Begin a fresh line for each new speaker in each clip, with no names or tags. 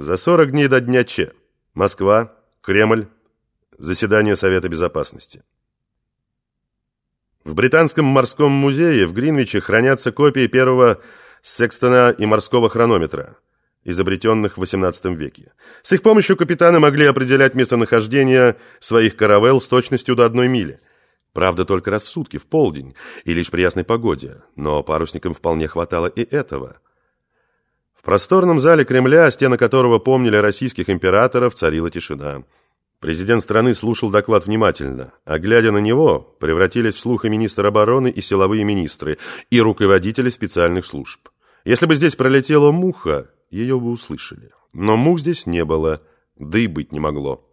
За 40 дней до дня Че. Москва, Кремль, заседание Совета Безопасности. В Британском морском музее в Гринвиче хранятся копии первого секстона и морского хронометра, изобретенных в XVIII веке. С их помощью капитаны могли определять местонахождение своих каравелл с точностью до одной мили. Правда, только раз в сутки, в полдень, и лишь при ясной погоде, но парусникам вполне хватало и этого. Просторном зале Кремля, стены которого помнили российских императоров, царила тишина. Президент страны слушал доклад внимательно, а глядя на него, превратились в слух и министр обороны, и силовые министры, и руководители специальных служб. Если бы здесь пролетела муха, ее бы услышали. Но мух здесь не было, да и быть не могло.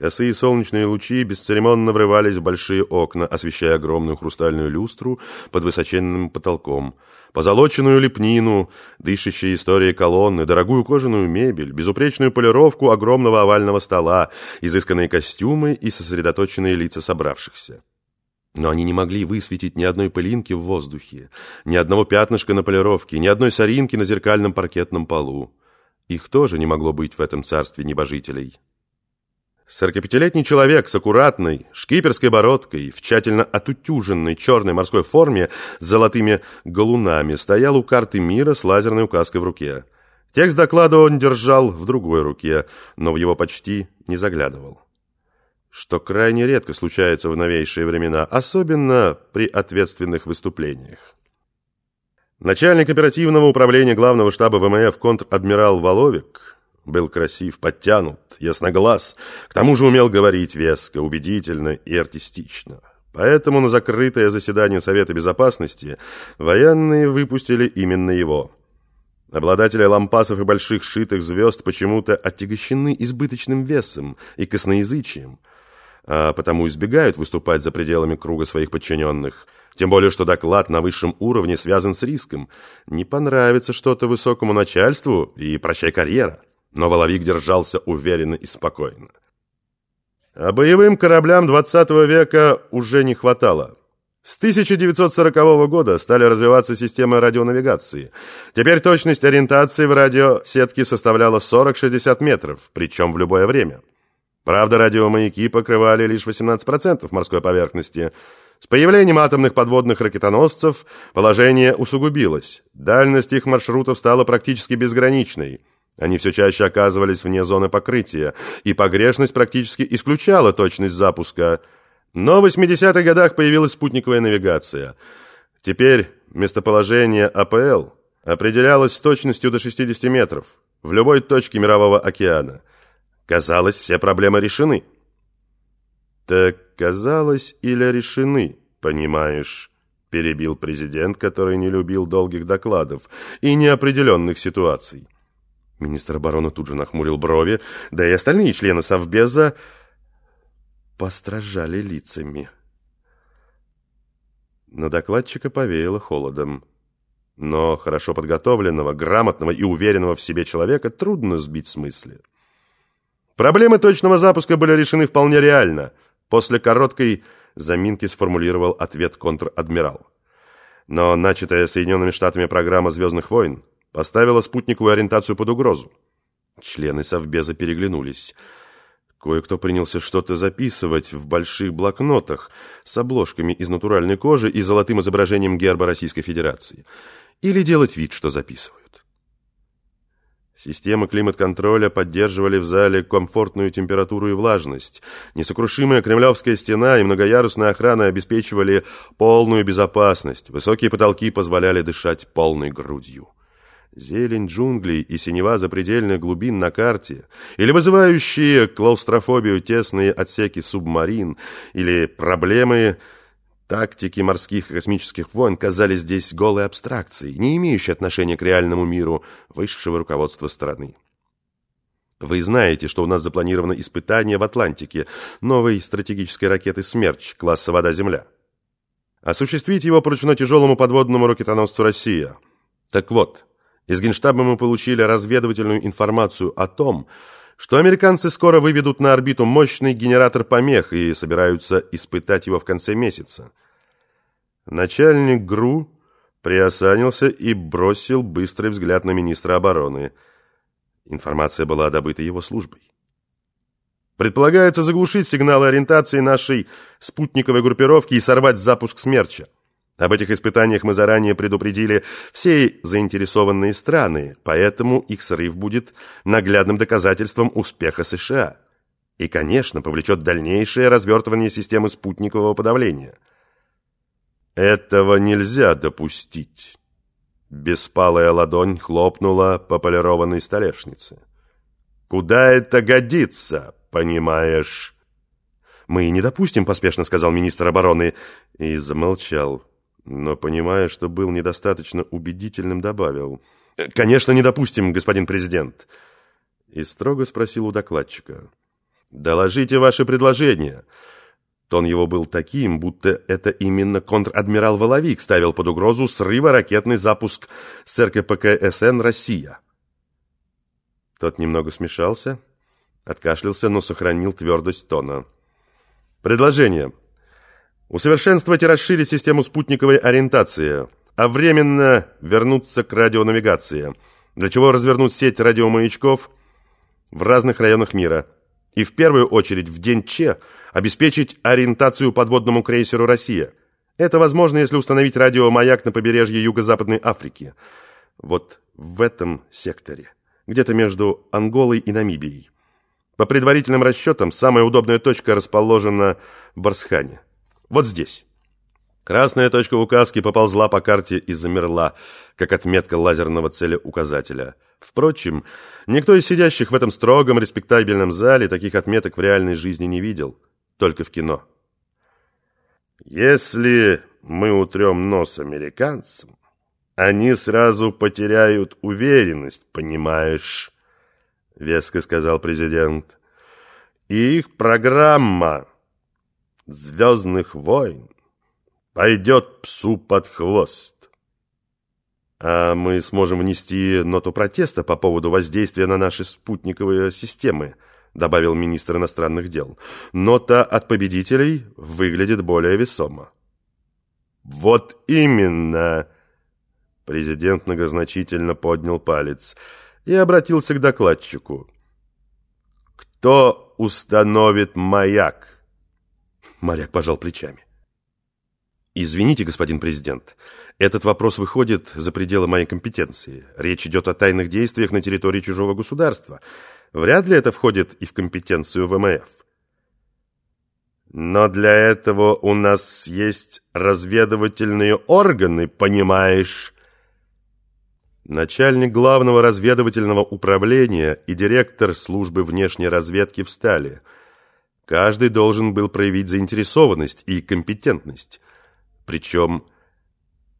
Косые солнечные лучи бесцеремонно врывались в большие окна, освещая огромную хрустальную люстру под высоченным потолком, позолоченную лепнину, дышащие истории колонны, дорогую кожаную мебель, безупречную полировку огромного овального стола, изысканные костюмы и сосредоточенные лица собравшихся. Но они не могли высветить ни одной пылинки в воздухе, ни одного пятнышка на полировке, ни одной соринки на зеркальном паркетном полу. Их тоже не могло быть в этом царстве небожителей. Сорокапятилетний человек с аккуратной шкиперской бородкой в тщательно отутюженной черной морской форме с золотыми галунами стоял у карты мира с лазерной указкой в руке. Текст доклада он держал в другой руке, но в его почти не заглядывал. Что крайне редко случается в новейшие времена, особенно при ответственных выступлениях. Начальник оперативного управления главного штаба ВМФ контр-адмирал Воловик был красив, подтянут, ясноглаз, к тому же умел говорить веско, убедительно и артистично. Поэтому на закрытое заседание Совета Безопасности военные выпустили именно его. Обладатели лампасов и больших шитых звезд почему-то отягощены избыточным весом и косноязычием, а потому избегают выступать за пределами круга своих подчиненных. Тем более, что доклад на высшем уровне связан с риском. Не понравится что-то высокому начальству и прощай карьера но Воловик держался уверенно и спокойно. А боевым кораблям 20 века уже не хватало. С 1940 года стали развиваться системы радионавигации. Теперь точность ориентации в радиосетке составляла 40-60 метров, причем в любое время. Правда, радиомаяки покрывали лишь 18% морской поверхности. С появлением атомных подводных ракетоносцев положение усугубилось. Дальность их маршрутов стала практически безграничной – они все чаще оказывались вне зоны покрытия, и погрешность практически исключала точность запуска. Но в 80-х годах появилась спутниковая навигация. Теперь местоположение АПЛ определялось с точностью до 60 метров в любой точке Мирового океана. Казалось, все проблемы решены. Так казалось или решены, понимаешь, перебил президент, который не любил долгих докладов и неопределенных ситуаций. Министр обороны тут же нахмурил брови, да и остальные члены Совбеза постражали лицами. На докладчика повеяло холодом. Но хорошо подготовленного, грамотного и уверенного в себе человека трудно сбить с мысли. Проблемы точного запуска были решены вполне реально. После короткой заминки сформулировал ответ контр-адмирал. Но начатая Соединенными Штатами программа «Звездных войн» поставила спутниковую ориентацию под угрозу. Члены Совбеза переглянулись. Кое-кто принялся что-то записывать в больших блокнотах с обложками из натуральной кожи и золотым изображением герба Российской Федерации. Или делать вид, что записывают. Системы климат-контроля поддерживали в зале комфортную температуру и влажность. Несокрушимая кремлевская стена и многоярусная охрана обеспечивали полную безопасность. Высокие потолки позволяли дышать полной грудью. Зелень джунглей и синева запредельных глубин на карте, или вызывающие клаустрофобию тесные отсеки субмарин, или проблемы тактики морских и космических войн казались здесь голой абстракцией, не имеющей отношения к реальному миру высшего руководства страны. Вы знаете, что у нас запланировано испытание в Атлантике новой стратегической ракеты «Смерч» класса «Вода-Земля». Осуществить его поручено тяжелому подводному ракетоносцу «Россия». Так вот, из Генштаба мы получили разведывательную информацию о том, что американцы скоро выведут на орбиту мощный генератор помех и собираются испытать его в конце месяца. Начальник ГРУ приосанился и бросил быстрый взгляд на министра обороны. Информация была добыта его службой. Предполагается заглушить сигналы ориентации нашей спутниковой группировки и сорвать запуск смерча. Об этих испытаниях мы заранее предупредили все заинтересованные страны, поэтому их срыв будет наглядным доказательством успеха США. И, конечно, повлечет дальнейшее развертывание системы спутникового подавления. Этого нельзя допустить. Беспалая ладонь хлопнула по полированной столешнице. «Куда это годится, понимаешь?»
«Мы не допустим», — поспешно сказал министр обороны,
и замолчал, но, понимая, что был недостаточно убедительным, добавил.
«Конечно, не допустим, господин президент».
И строго спросил у докладчика. «Доложите ваши предложения». Тон его был таким, будто это именно контр-адмирал Воловик ставил под угрозу срыва ракетный запуск с РКПК СН «Россия». Тот немного смешался, откашлялся, но сохранил твердость тона. Предложение. Усовершенствовать и расширить систему спутниковой ориентации, а временно вернуться к радионавигации, для чего развернуть сеть радиомаячков в разных районах мира – и в первую очередь в день Че обеспечить ориентацию подводному крейсеру «Россия». Это возможно, если установить радиомаяк на побережье Юго-Западной Африки. Вот в этом секторе, где-то между Анголой и Намибией. По предварительным расчетам, самая удобная точка расположена в Барсхане. Вот здесь. Красная точка указки поползла по карте и замерла, как отметка лазерного целеуказателя – Впрочем, никто из сидящих в этом строгом, респектабельном зале таких отметок в реальной жизни не видел, только в кино. Если мы утрем нос американцам, они сразу потеряют уверенность, понимаешь, веско сказал президент. И их программа «Звездных войн» пойдет псу под хвост. А мы сможем внести ноту протеста по поводу воздействия на наши спутниковые системы, добавил министр иностранных дел. Нота от победителей выглядит более весомо. Вот именно. Президент многозначительно поднял палец и обратился к докладчику. Кто установит маяк?
Моряк пожал плечами. Извините, господин президент, этот вопрос выходит за пределы моей компетенции. Речь идет о тайных действиях на территории чужого государства. Вряд ли это входит и в компетенцию ВМФ.
Но для этого у нас есть разведывательные органы, понимаешь? Начальник главного разведывательного управления и директор службы внешней разведки встали. Каждый должен был проявить заинтересованность и компетентность. Причем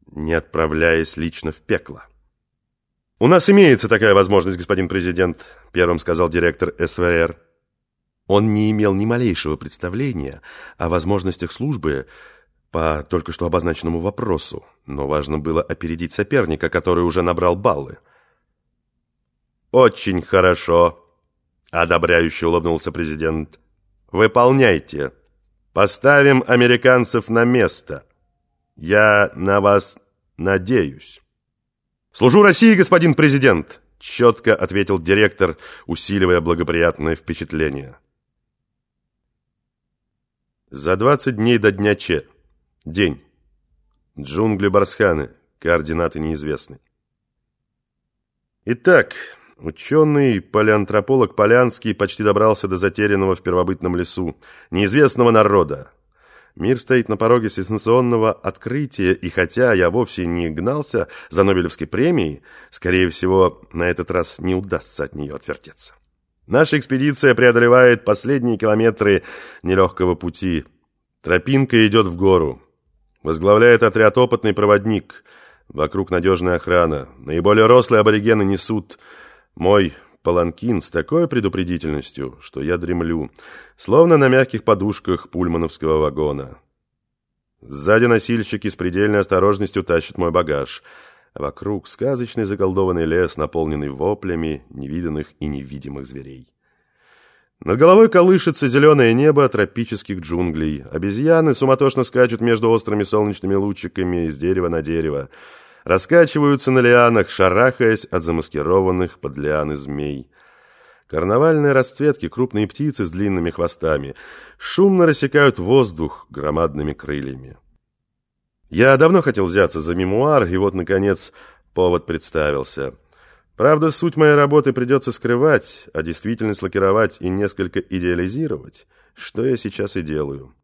не отправляясь лично в пекло. «У нас имеется такая возможность, господин президент», — первым сказал директор СВР. Он не имел ни малейшего представления о возможностях службы по только что обозначенному вопросу, но важно было опередить соперника, который уже набрал баллы. «Очень хорошо», — одобряюще улыбнулся президент. «Выполняйте. Поставим американцев на место». Я на вас надеюсь. Служу России, господин президент, четко ответил директор, усиливая благоприятное впечатление. За 20 дней до дня Че. День. Джунгли Барсханы. Координаты неизвестны. Итак, ученый палеантрополог Полянский почти добрался до затерянного в первобытном лесу неизвестного народа, Мир стоит на пороге сенсационного открытия, и хотя я вовсе не гнался за Нобелевской премией, скорее всего, на этот раз не удастся от нее отвертеться. Наша экспедиция преодолевает последние километры нелегкого пути. Тропинка идет в гору. Возглавляет отряд опытный проводник. Вокруг надежная охрана. Наиболее рослые аборигены несут мой паланкин с такой предупредительностью, что я дремлю, словно на мягких подушках пульмановского вагона. Сзади носильщики с предельной осторожностью тащат мой багаж. Вокруг сказочный заколдованный лес, наполненный воплями невиданных и невидимых зверей. Над головой колышется зеленое небо тропических джунглей. Обезьяны суматошно скачут между острыми солнечными лучиками из дерева на дерево раскачиваются на лианах, шарахаясь от замаскированных под лианы змей – Карнавальные расцветки, крупные птицы с длинными хвостами, шумно рассекают воздух громадными крыльями. Я давно хотел взяться за мемуар, и вот, наконец, повод представился. Правда, суть моей работы придется скрывать, а действительность лакировать и несколько идеализировать, что я сейчас и делаю.